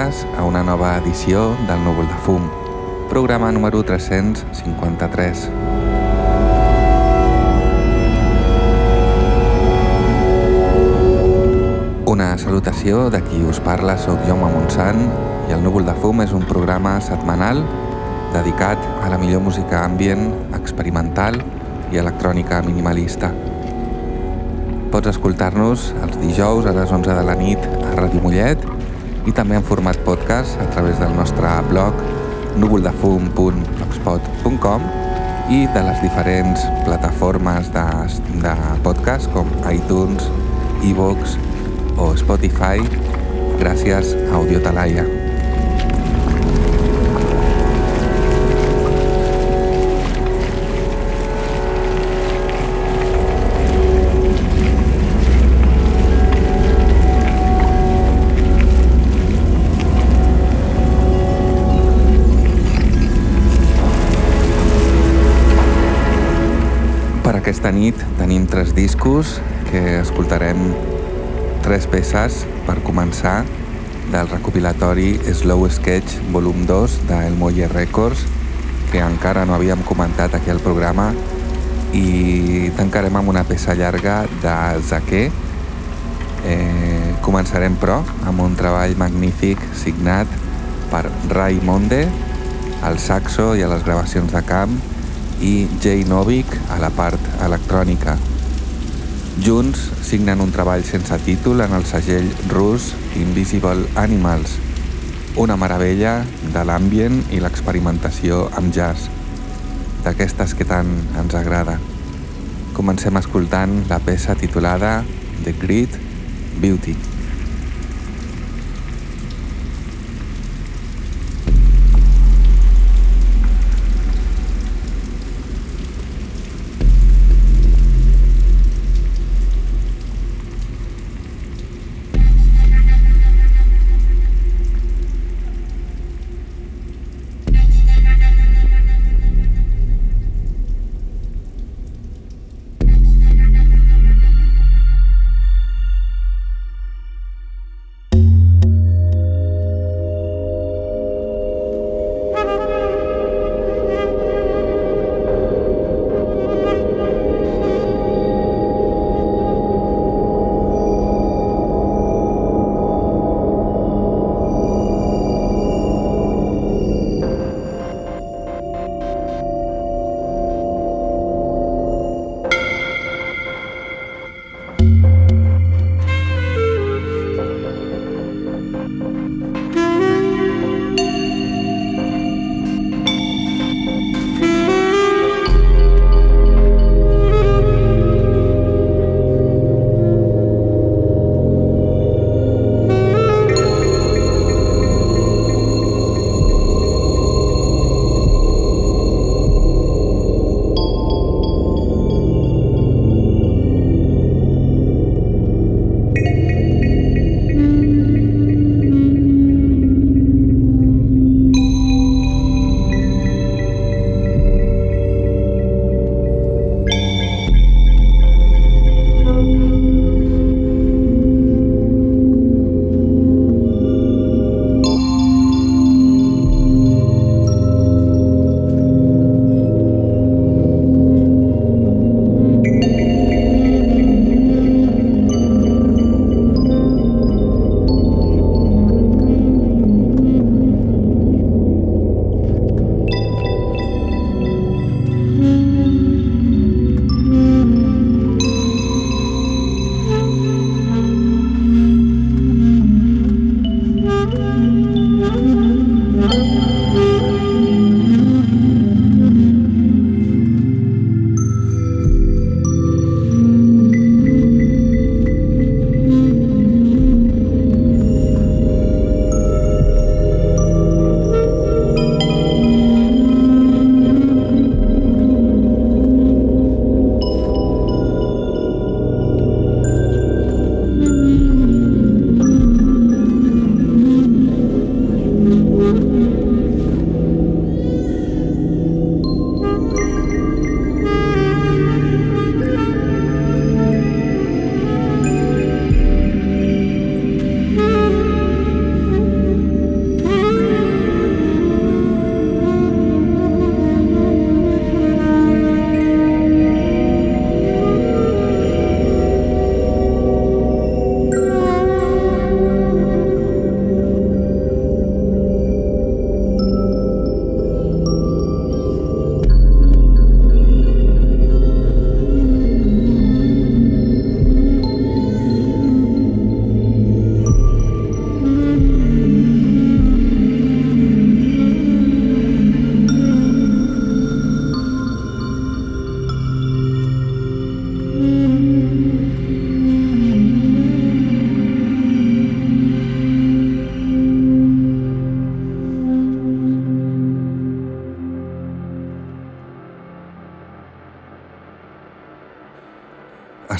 benvingudes a una nova edició del Núvol de Fum, programa número 353. Una salutació de qui us parla, soc Jaume Montsant i el Núvol de Fum és un programa setmanal dedicat a la millor música ambient, experimental i electrònica minimalista. Pots escoltar-nos els dijous a les 11 de la nit a Ràdio Mollet i també en format podcast a través del nostre blog núvoldefum.blogspot.com i de les diferents plataformes de, de podcast com iTunes, iVoox o Spotify gràcies a Audiotalaia. Aquesta nit tenim tres discos que escoltarem tres peces per començar del recopilatori Slow Sketch volum 2 d'El Molle Records que encara no havíem comentat aquí al programa i tancarem amb una peça llarga de Zaquer. Eh, començarem però amb un treball magnífic signat per Ray Monde al saxo i a les gravacions de camp i Jay Novik a la part electrònica. Junts signen un treball sense títol en el segell rus Invisible Animals, una meravella de l'ambient i l'experimentació amb jazz, d'aquestes que tant ens agrada. Comencem escoltant la peça titulada The Great Beauty.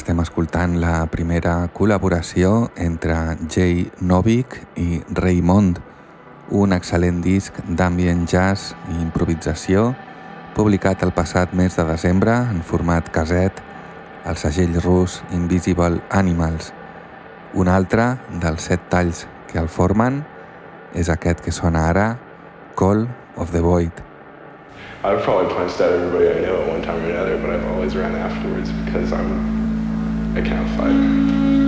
Estem escoltant la primera col·laboració entre Jay Novik i Raymond, un excel·lent disc d'ambient jazz i improvisació publicat el passat mes de desembre en format caset al segell rus Invisible Animals. Un altre dels set talls que el formen és aquest que sona ara, Call of the Void. I've probably punched out everybody I know at one time or another, but I've always ran afterwards because I'm I can't fight.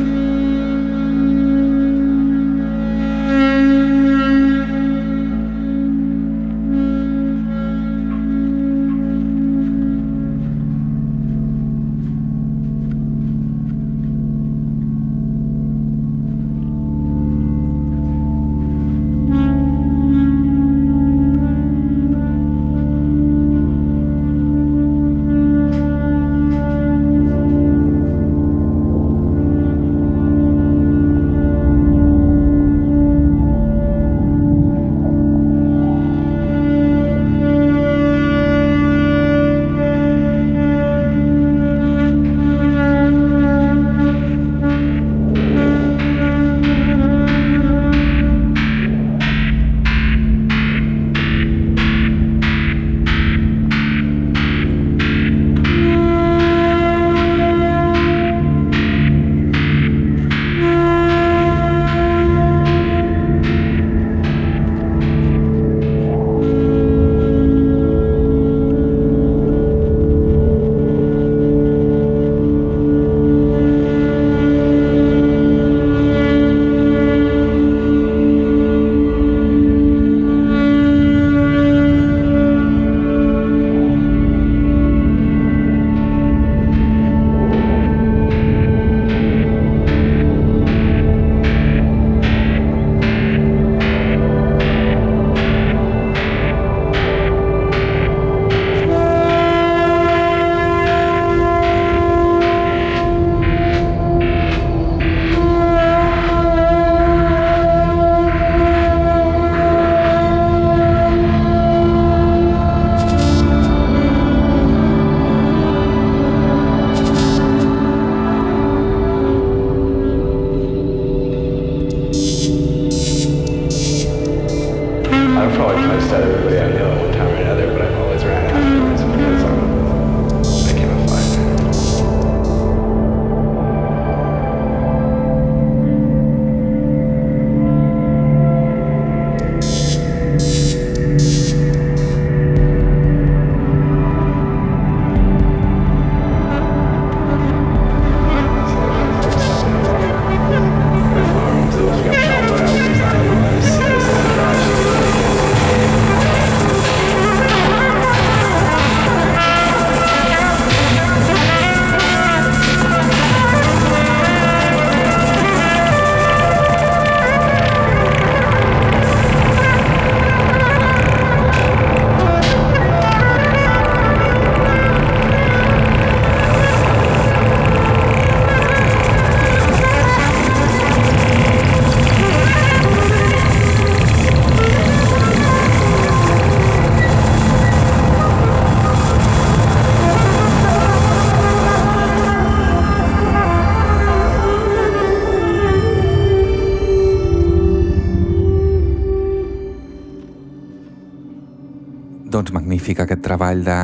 Magnífic aquest treball de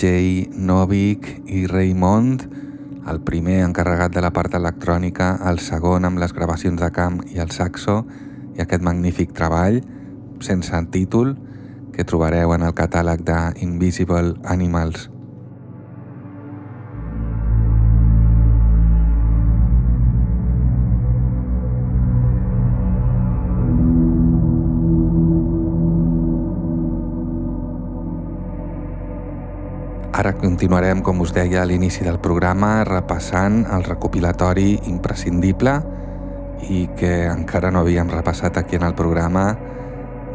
Jay Novik i Raymond, el primer encarregat de la part electrònica, el segon amb les gravacions de camp i el saxo, i aquest magnífic treball, sense títol, que trobareu en el catàleg de Invisible Animals. Ara continuarem, com us deia a l'inici del programa, repassant el recopilatori imprescindible i que encara no havíem repassat aquí en el programa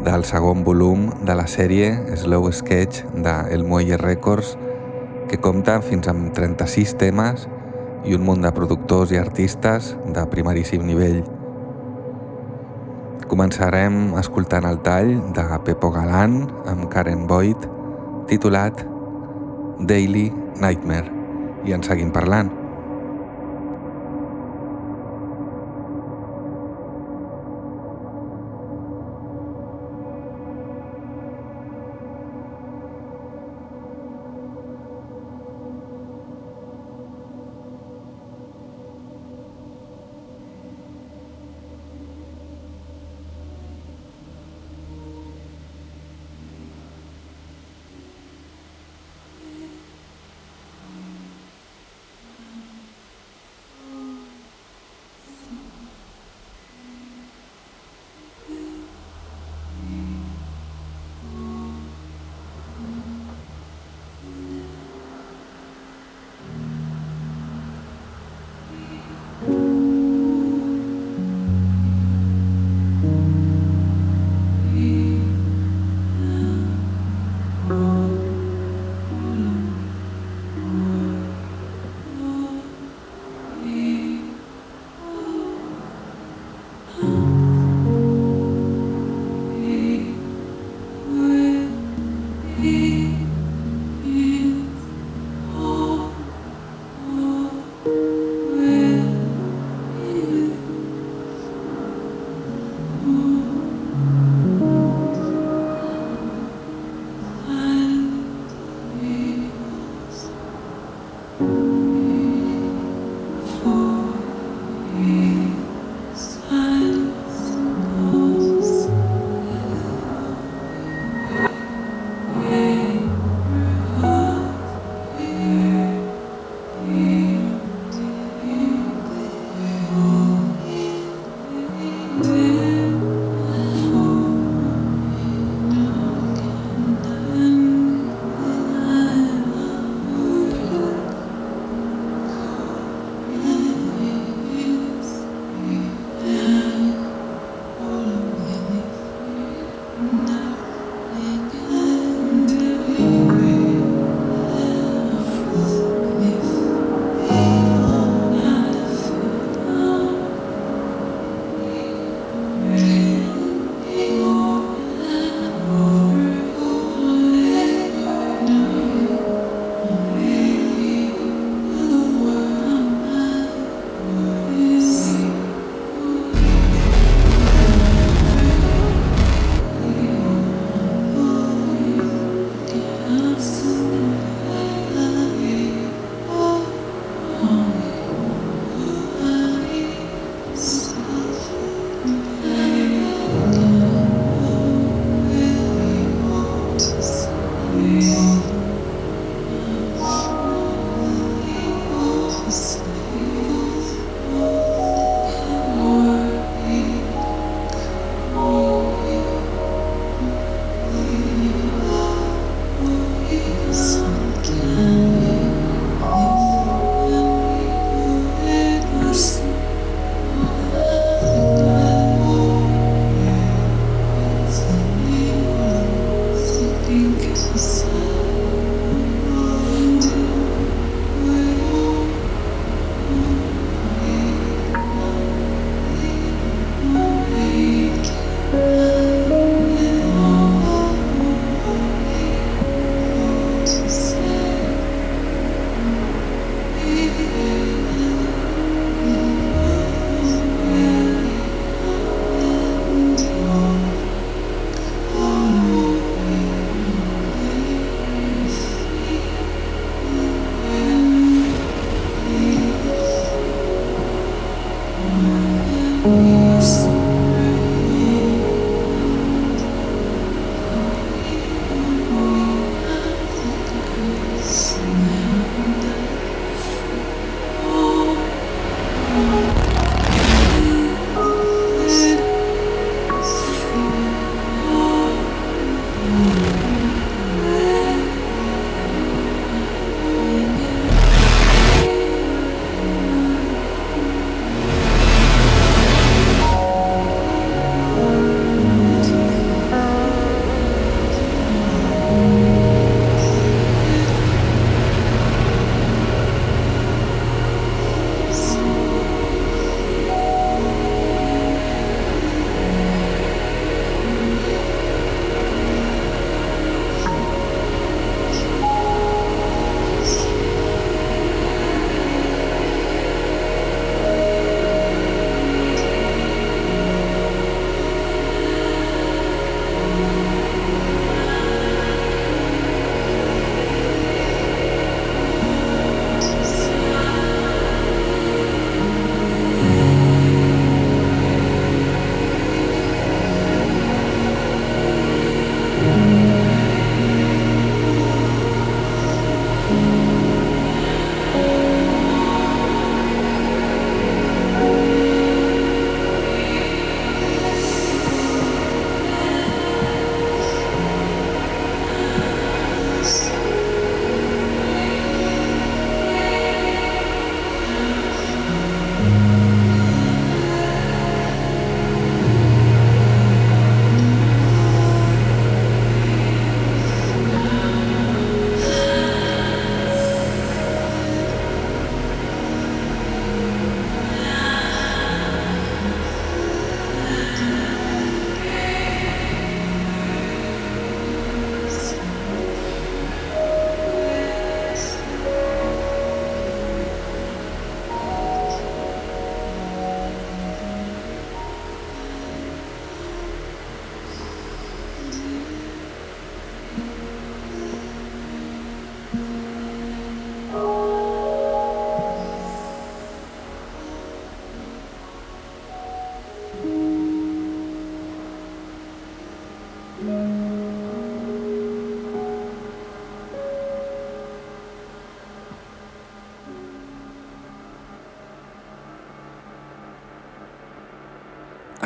del segon volum de la sèrie Slow Sketch de El Muelle Records que compta fins amb 36 temes i un munt de productors i artistes de primeríssim nivell. Començarem escoltant el tall de Pepo Galán amb Karen Boyd titulat Daily Nightmare i en seguim parlant.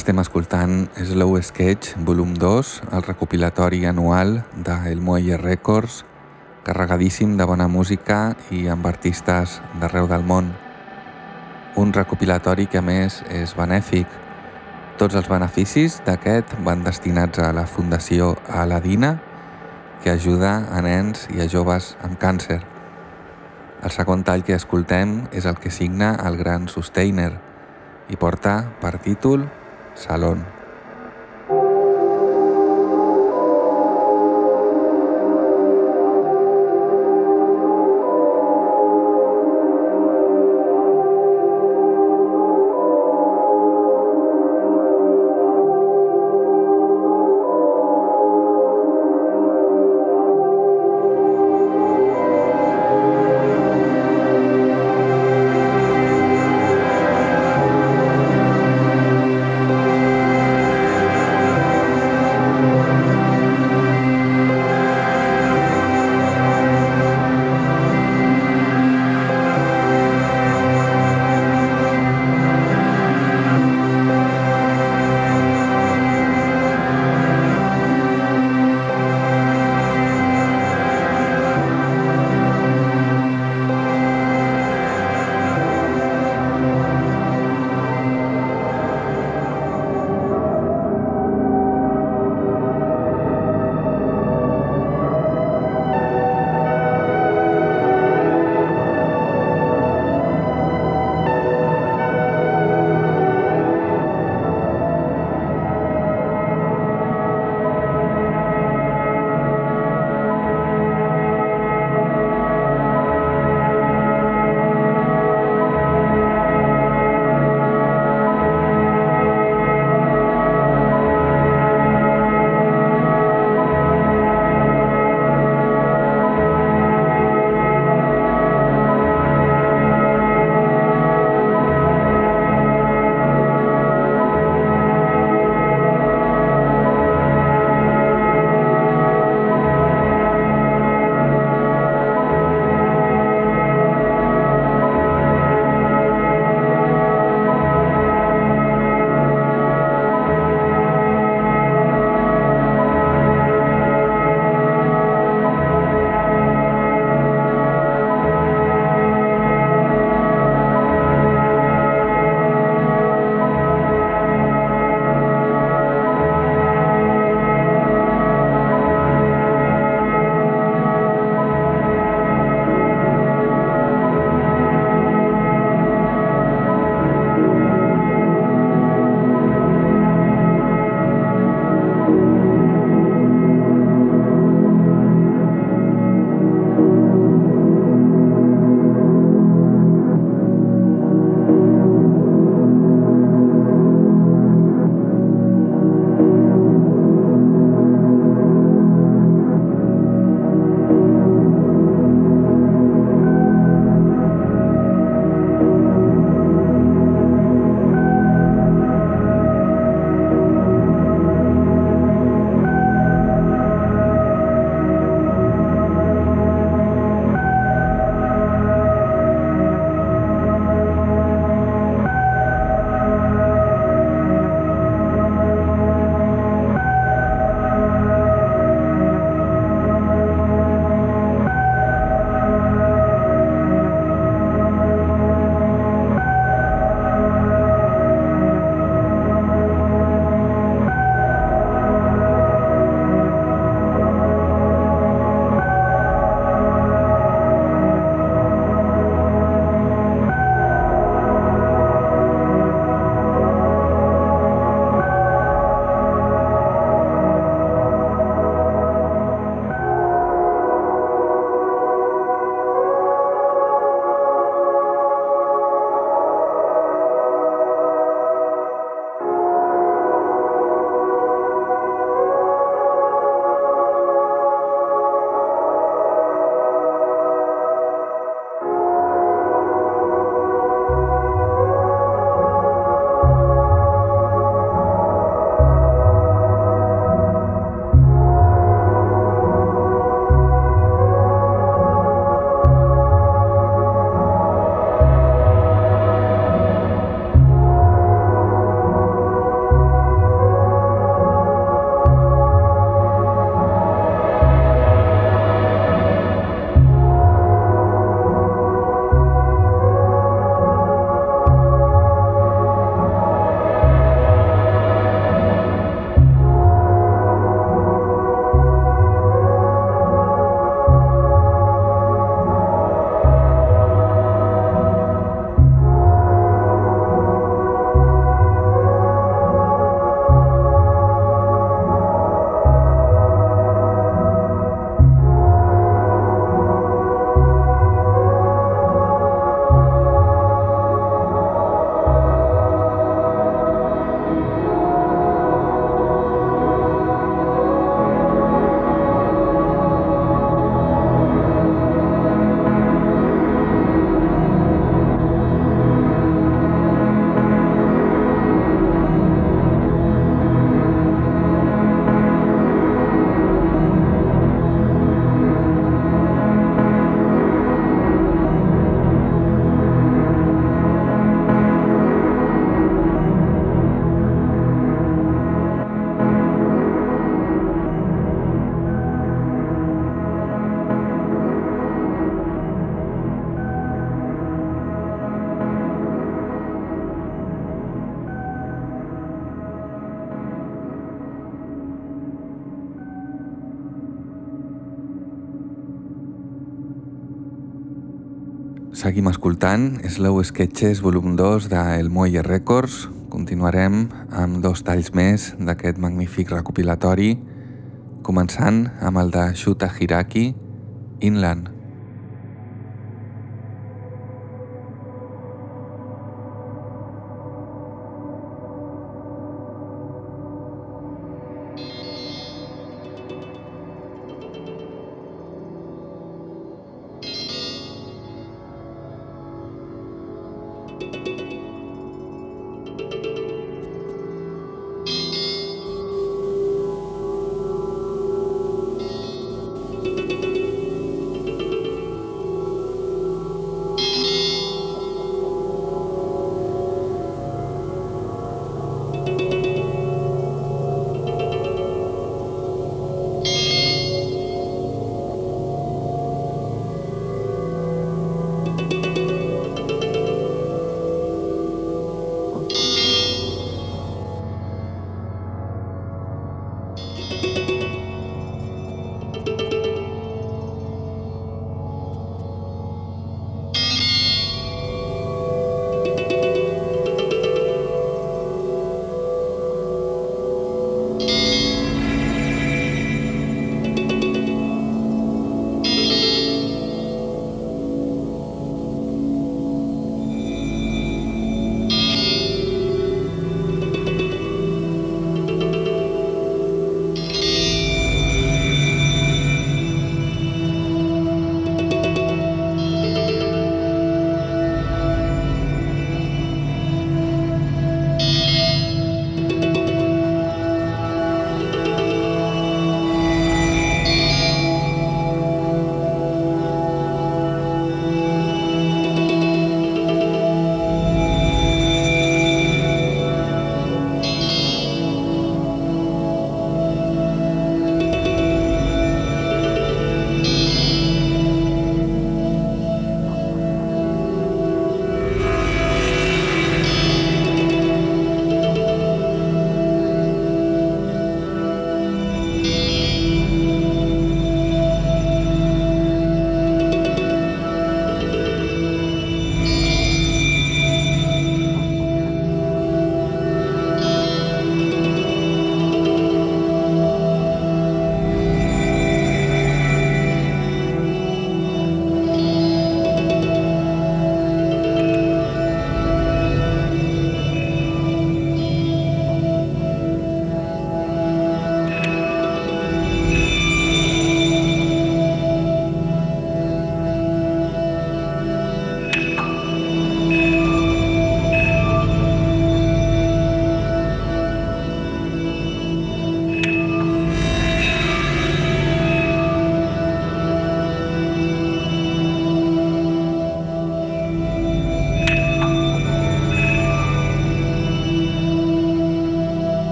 Estem escoltant Slow Sketch volum 2, el recopilatori anual d'El Muelle Records, carregadíssim de bona música i amb artistes d'arreu del món. Un recopilatori que a més és benèfic. Tots els beneficis d'aquest van destinats a la Fundació Aladina, que ajuda a nens i a joves amb càncer. El segon tall que escoltem és el que signa el gran Sustainer i porta per títol Salón. Escoltant Slow Sketches volum 2 de El Muelle Records. Continuarem amb dos talls més d'aquest magnífic recopilatori, començant amb el de Shuta Hiraki, Inland.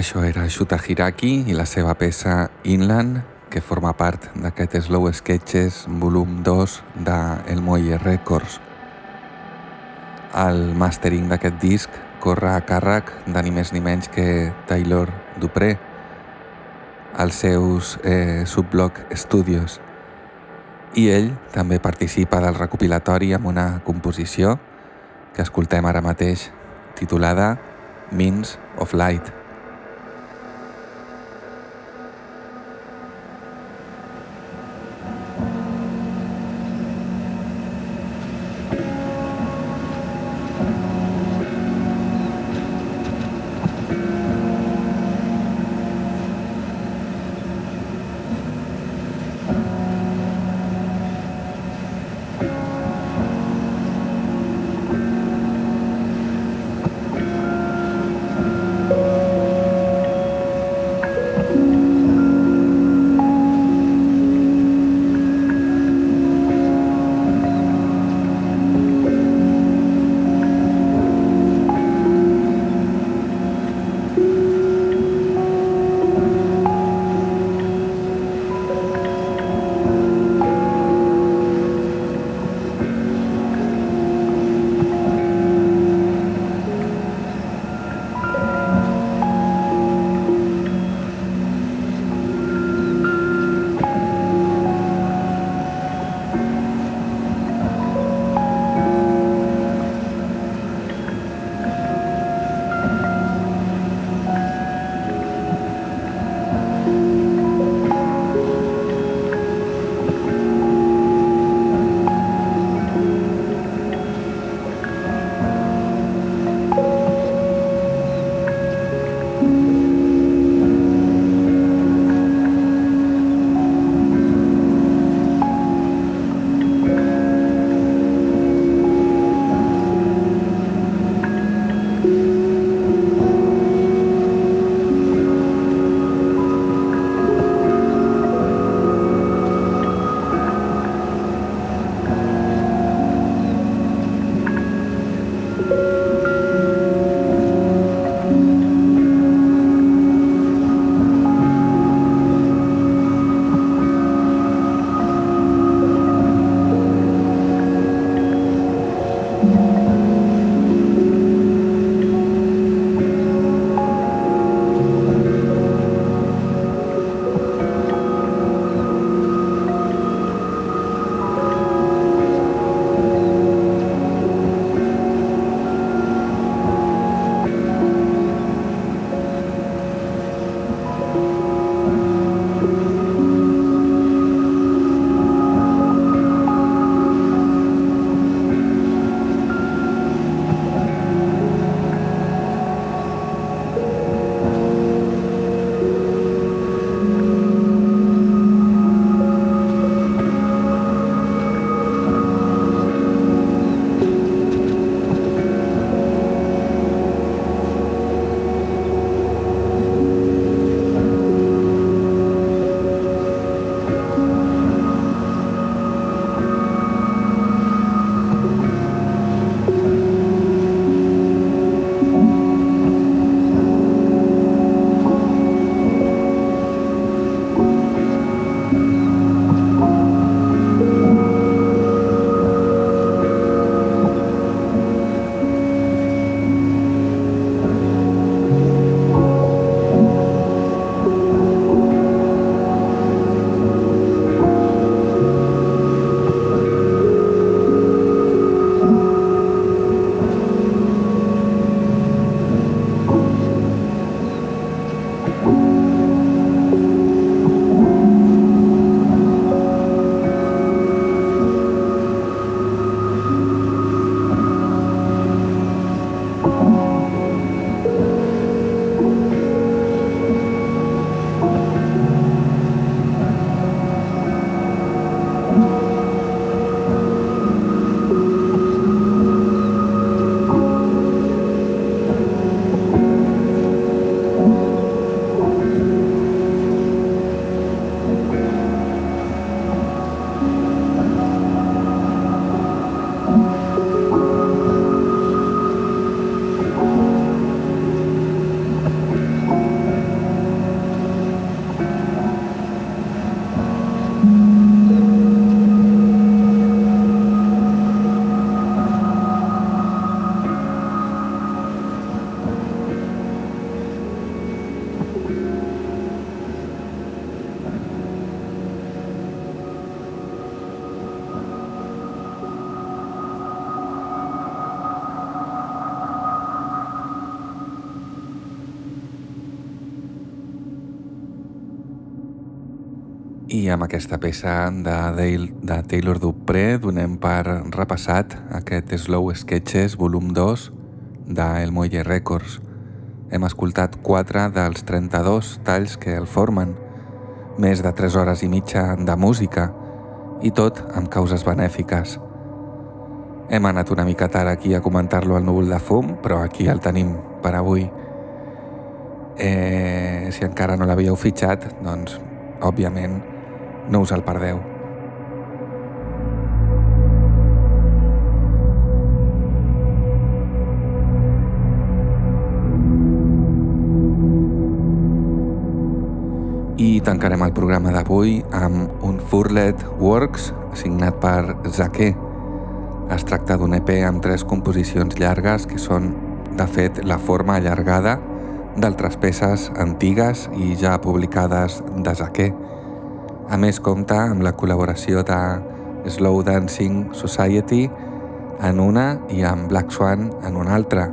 Això era Shuta Hiraki i la seva peça Inland, que forma part d'aquest Slow Sketches volum 2 de El Muelle Records. El mastering d'aquest disc corre a càrrec de ni més ni menys que Taylor Dupré, als seus eh, Subblock Studios. I ell també participa del recopilatori amb una composició que escoltem ara mateix, titulada Means of Light. Amb aquesta peça de, Dale, de Taylor Dupré donem per repassat aquest Slow Sketches volum 2 de El Muelle Records. Hem escoltat 4 dels 32 talls que el formen, més de 3 hores i mitja de música, i tot amb causes benèfiques. Hem anat una mica tard aquí a comentar-lo al núvol de fum, però aquí el tenim per avui. Eh, si encara no l'havíeu fitxat, doncs, òbviament, no us el perdeu. I tancarem el programa d'avui amb un Furlet Works signat per Zaké. Es tracta d'un EP amb tres composicions llargues que són, de fet, la forma allargada d'altres peces antigues i ja publicades de Zaké. A més, compta amb la col·laboració de Slow Dancing Society en una i amb Black Swan en una altra,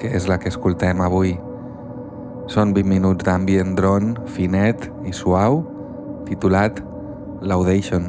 que és la que escoltem avui. Són 20 minuts d'ambient drone finet i suau, titulat Laudation.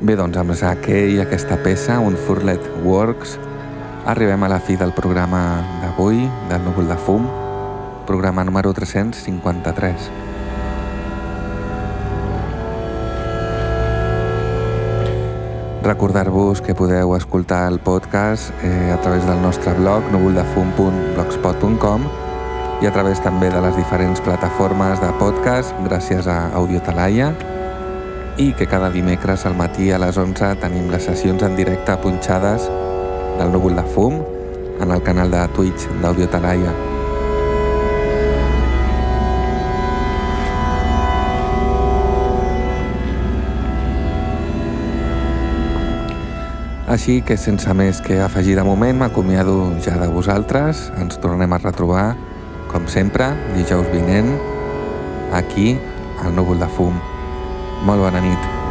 Bé, doncs amb Zake i aquesta peça, un Furlet Works, arribem a la fi del programa d'avui, del Núvol de Fum, programa número 353. Recordar-vos que podeu escoltar el podcast eh, a través del nostre blog núvoldefum.blogspot.com i a través també de les diferents plataformes de podcast gràcies a Audio Talaia i que cada dimecres al matí a les 11 tenim les sessions en directe punxades del núvol de fum en el canal de Twitch d'Audio Talaia. Així que sense més que afegir de moment m'acomiado ja de vosaltres, ens tornem a retrobar com sempre dijous vinent aquí al núvol de fum. Molt bona nit.